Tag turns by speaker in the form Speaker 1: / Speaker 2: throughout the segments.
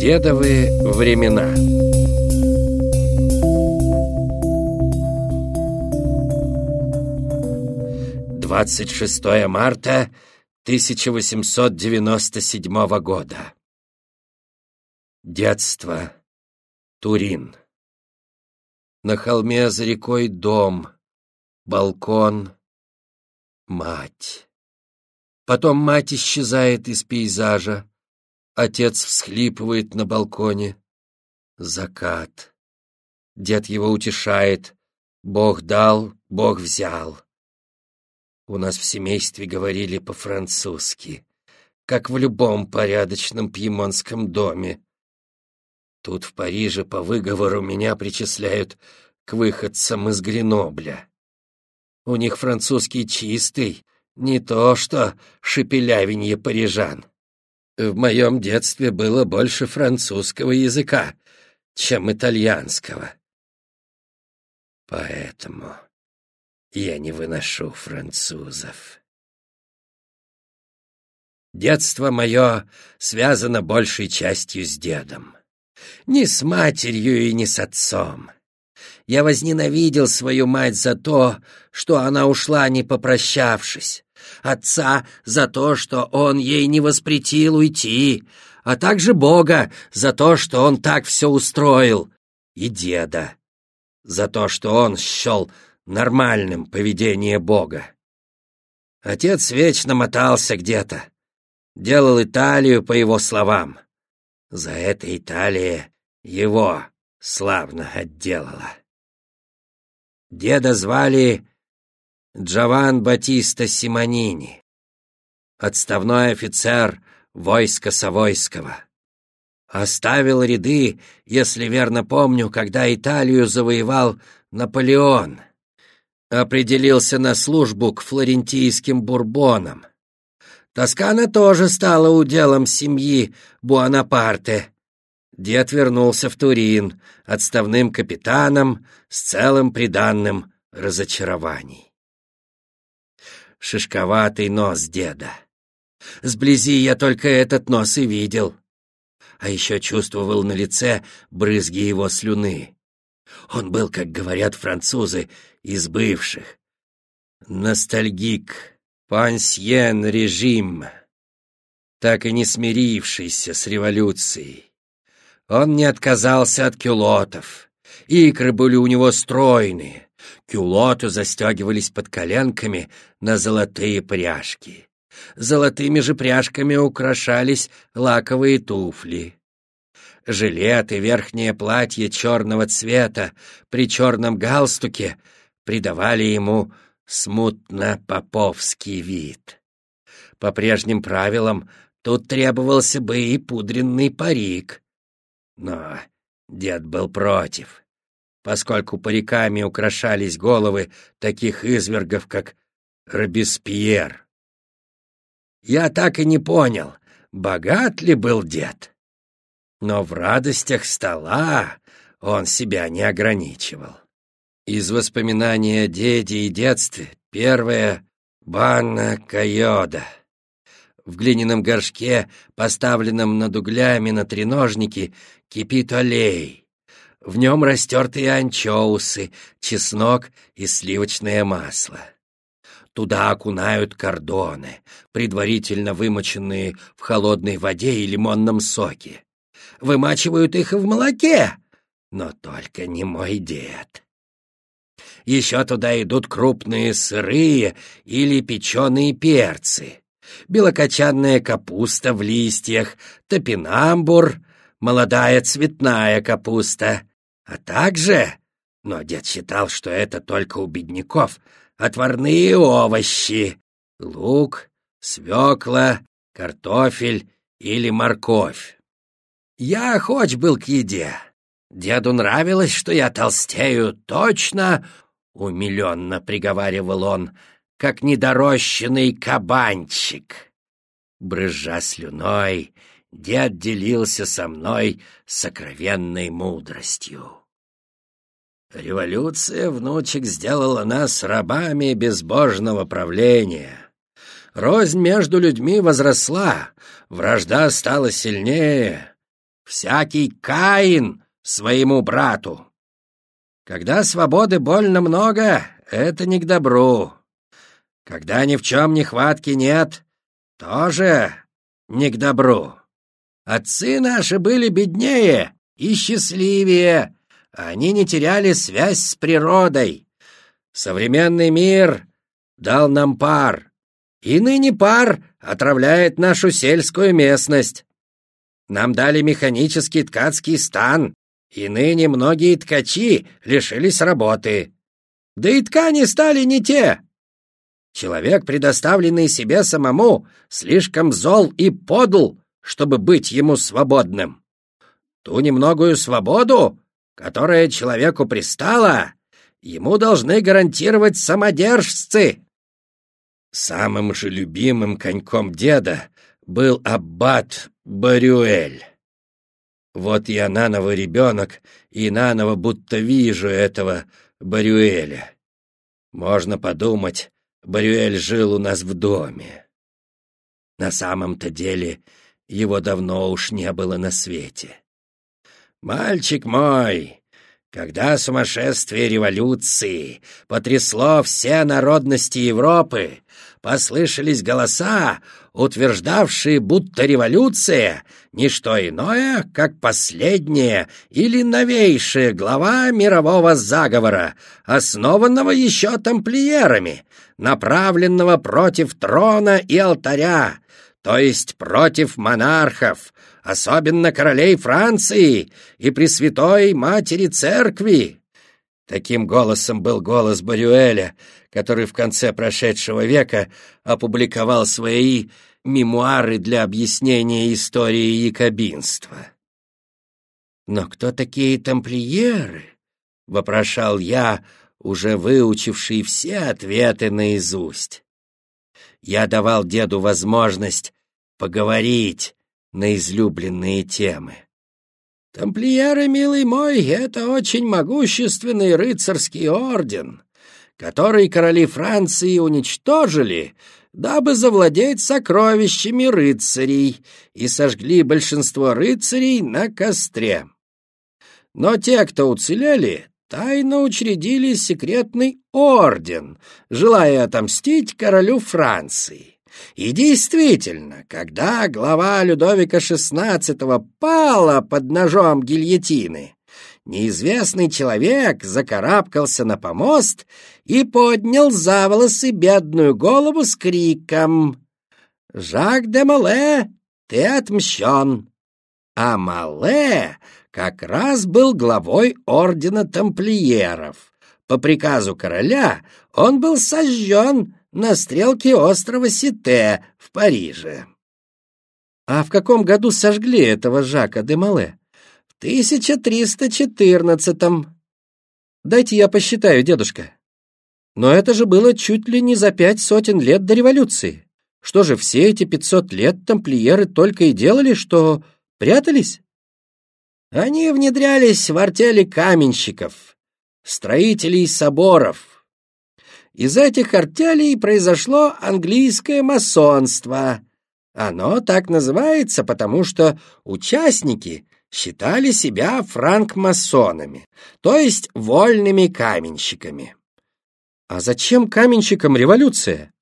Speaker 1: Дедовые времена 26 марта 1897 года. Детство. Турин. На холме за рекой дом, балкон, мать. Потом мать исчезает из пейзажа, отец всхлипывает на балконе. Закат. Дед его утешает. Бог дал, Бог взял. У нас в семействе говорили по-французски, как в любом порядочном пьемонском доме. Тут в Париже по выговору меня причисляют к выходцам из Гренобля. У них французский чистый, не то что шепелявенье парижан. В моем детстве было больше французского языка, чем итальянского. Поэтому... Я не выношу французов. Детство мое связано большей частью с дедом. Не с матерью и не с отцом. Я возненавидел свою мать за то, что она ушла, не попрощавшись, отца за то, что он ей не воспретил уйти, а также Бога за то, что он так все устроил, и деда за то, что он счел нормальным поведение Бога. Отец вечно мотался где-то, делал Италию по его словам. За это Италия его славно отделала. Деда звали Джован Батиста Симонини, отставной офицер войска Савойского. Оставил ряды, если верно помню, когда Италию завоевал Наполеон — определился на службу к флорентийским бурбонам. Тоскана тоже стала уделом семьи Буанапарте. Дед вернулся в Турин отставным капитаном с целым приданным разочарований. Шишковатый нос деда. Сблизи я только этот нос и видел. А еще чувствовал на лице брызги его слюны. Он был, как говорят французы, из бывших. Ностальгик, пансьен режим, так и не смирившийся с революцией. Он не отказался от кюлотов. Икры были у него стройные. Кюлоты застегивались под коленками на золотые пряжки. Золотыми же пряжками украшались лаковые туфли. Жилет и верхнее платье черного цвета при черном галстуке придавали ему смутно-поповский вид. По прежним правилам тут требовался бы и пудренный парик. Но дед был против, поскольку париками украшались головы таких извергов, как Робеспьер. Я так и не понял, богат ли был дед. Но в радостях стола он себя не ограничивал. Из воспоминаний о деде и детстве первое — банна Кайода. В глиняном горшке, поставленном над углями на треножнике, кипит олей. В нем растертые анчоусы, чеснок и сливочное масло. Туда окунают кордоны, предварительно вымоченные в холодной воде и лимонном соке вымачивают их в молоке. Но только не мой дед. Еще туда идут крупные сырые или печеные перцы, белокочанная капуста в листьях, топинамбур, молодая цветная капуста, а также, но дед считал, что это только у бедняков, отварные овощи, лук, свекла, картофель или морковь. Я охоч был к еде. Деду нравилось, что я толстею точно, умиленно приговаривал он, как недорощенный кабанчик. Брызжа слюной, дед делился со мной сокровенной мудростью. Революция, внучек, сделала нас рабами безбожного правления. Рознь между людьми возросла, вражда стала сильнее, всякий Каин своему брату. Когда свободы больно много, это не к добру. Когда ни в чем нехватки нет, тоже не к добру. Отцы наши были беднее и счастливее, они не теряли связь с природой. Современный мир дал нам пар, и ныне пар отравляет нашу сельскую местность. Нам дали механический ткацкий стан, и ныне многие ткачи лишились работы. Да и ткани стали не те. Человек, предоставленный себе самому, слишком зол и подл, чтобы быть ему свободным. Ту немногую свободу, которая человеку пристала, ему должны гарантировать самодержцы. Самым же любимым коньком деда был аббат Барюэль. Вот я наново ребенок, и наново будто вижу этого Барюэля. Можно подумать, Барюэль жил у нас в доме. На самом-то деле его давно уж не было на свете. Мальчик мой, когда сумасшествие революции потрясло все народности Европы, послышались голоса, утверждавшие, будто революция — не что иное, как последняя или новейшая глава мирового заговора, основанного еще тамплиерами, направленного против трона и алтаря, то есть против монархов, особенно королей Франции и Пресвятой Матери Церкви. Таким голосом был голос Барюэля, который в конце прошедшего века опубликовал свои мемуары для объяснения истории якобинства. «Но кто такие тамплиеры?» — вопрошал я, уже выучивший все ответы наизусть. Я давал деду возможность поговорить на излюбленные темы. «Тамплиеры, милый мой, это очень могущественный рыцарский орден, который короли Франции уничтожили, дабы завладеть сокровищами рыцарей, и сожгли большинство рыцарей на костре. Но те, кто уцелели, тайно учредили секретный орден, желая отомстить королю Франции. И действительно, когда глава Людовика XVI пала под ножом гильотины, неизвестный человек закарабкался на помост и поднял за волосы бедную голову с криком «Жак де Мале, ты отмщен!» А Мале как раз был главой ордена тамплиеров. По приказу короля он был сожжен на стрелке острова Сите в Париже. А в каком году сожгли этого Жака де Мале? В 1314-м. Дайте я посчитаю, дедушка. Но это же было чуть ли не за пять сотен лет до революции. Что же, все эти пятьсот лет тамплиеры только и делали, что прятались? Они внедрялись в артели каменщиков, строителей соборов, из этих артелей произошло английское масонство. Оно так называется, потому что участники считали себя франкмасонами, то есть вольными каменщиками. А зачем каменщикам революция?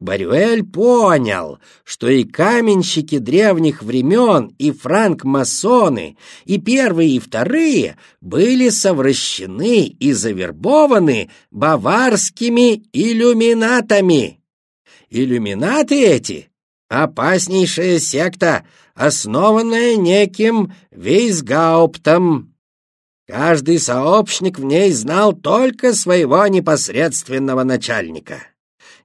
Speaker 1: Барюэль понял, что и каменщики древних времен, и франк-масоны, и первые, и вторые были совращены и завербованы баварскими иллюминатами. Иллюминаты эти — опаснейшая секта, основанная неким Вейсгауптом. Каждый сообщник в ней знал только своего непосредственного начальника.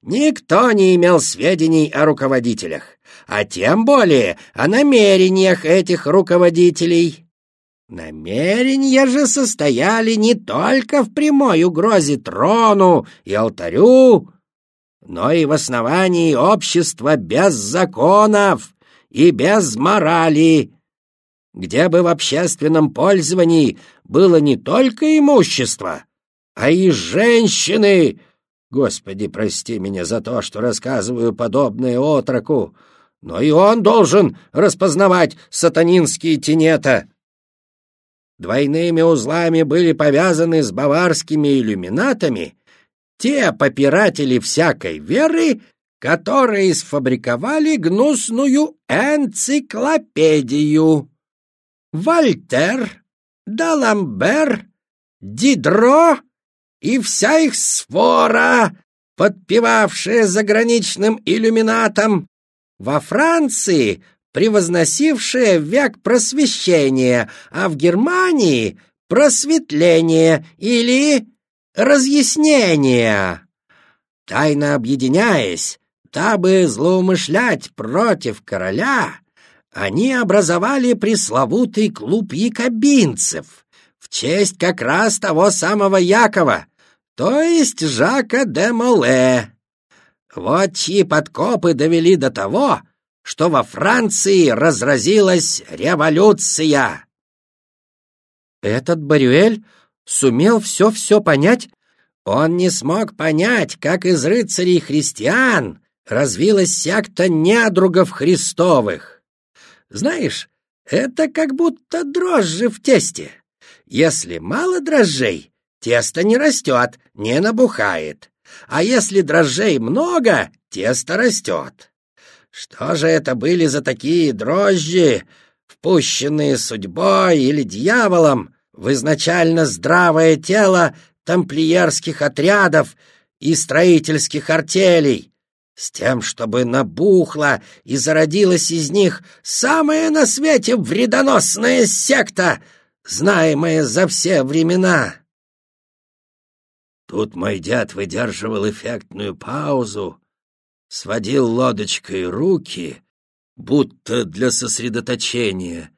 Speaker 1: Никто не имел сведений о руководителях, а тем более о намерениях этих руководителей. Намерения же состояли не только в прямой угрозе трону и алтарю, но и в основании общества без законов и без морали, где бы в общественном пользовании было не только имущество, а и женщины — Господи, прости меня за то, что рассказываю подобное отроку, но и он должен распознавать сатанинские тенета. Двойными узлами были повязаны с баварскими иллюминатами те попиратели всякой веры, которые сфабриковали гнусную энциклопедию. Вольтер, Даламбер, Дидро и вся их свора, подпевавшая заграничным иллюминатом, во Франции превозносившая век просвещения, а в Германии — просветление или разъяснение. Тайно объединяясь, дабы злоумышлять против короля, они образовали пресловутый клуб якобинцев в честь как раз того самого Якова, то есть Жака де Моле. Вот чьи подкопы довели до того, что во Франции разразилась революция.
Speaker 2: Этот Барюэль сумел все-все понять?
Speaker 1: Он не смог понять, как из рыцарей христиан развилась секта недругов христовых. Знаешь, это как будто дрожжи в тесте. Если мало дрожжей, тесто не растет, не набухает. А если дрожжей много, тесто растет. Что же это были за такие дрожжи, впущенные судьбой или дьяволом в изначально здравое тело тамплиерских отрядов и строительских артелей, с тем, чтобы набухла и зародилась из них самая на свете вредоносная секта, знаемая за все времена. Тут мой дед выдерживал эффектную паузу, сводил лодочкой руки, будто для сосредоточения,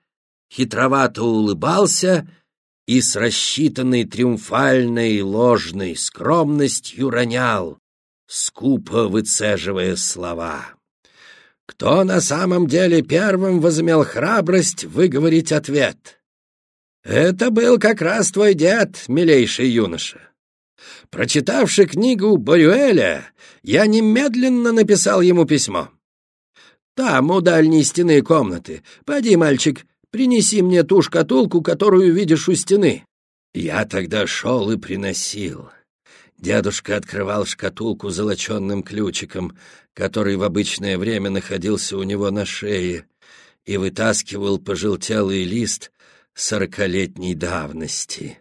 Speaker 1: хитровато улыбался и с рассчитанной триумфальной ложной скромностью ронял, скупо выцеживая слова. Кто на самом деле первым возымел храбрость выговорить ответ? Это был как раз твой дед, милейший юноша. Прочитавши книгу Борюэля, я немедленно написал ему письмо. «Там, у дальней стены комнаты. Пойди, мальчик, принеси мне ту шкатулку, которую видишь у стены». Я тогда шел и приносил. Дедушка открывал шкатулку золоченным ключиком, который в обычное время находился у него на шее, и вытаскивал пожелтелый лист сорокалетней давности.